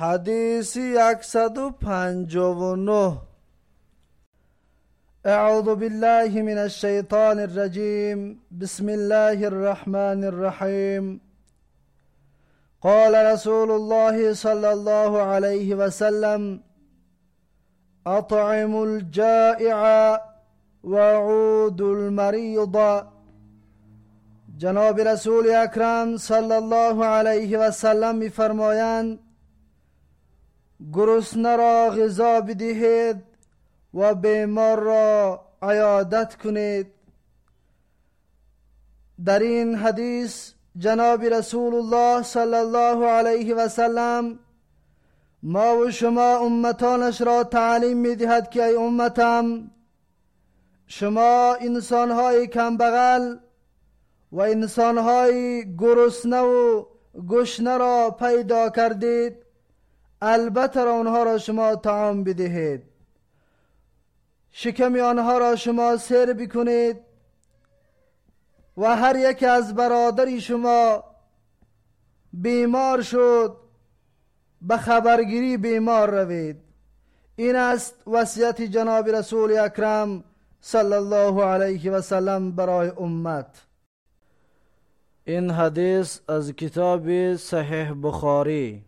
حديث يكسد پنجونو أعوذ بالله من الشيطان الرجيم. بسم الله الرحمن الرحيم. قال رسول الله صلى الله عليه وسلم أطعم الجائع وعود المريض. جناب رسول اکرم صلی الله علیه و سلم میفرمایند گرسنه را غذا بدهید و بیمار را عیادت کنید. در این حدیث جناب رسول الله صلی الله علیه و سلم ما و شما امتانش را تعلیم می دهد که ای امتم شما انسانهای کمبغل و انسانهای گرسنه و گشنه را پیدا کردید. البته را آنها را شما تعام بدهید. شکم آنها را شما سر بکنید و هر یک از برادری شما بیمار شد به خبرگیری بیمار روید. این است وصیت جناب رسول اکرم صلی الله علیه و سلم برای امت. این حدیث از کتاب صحیح بخاری.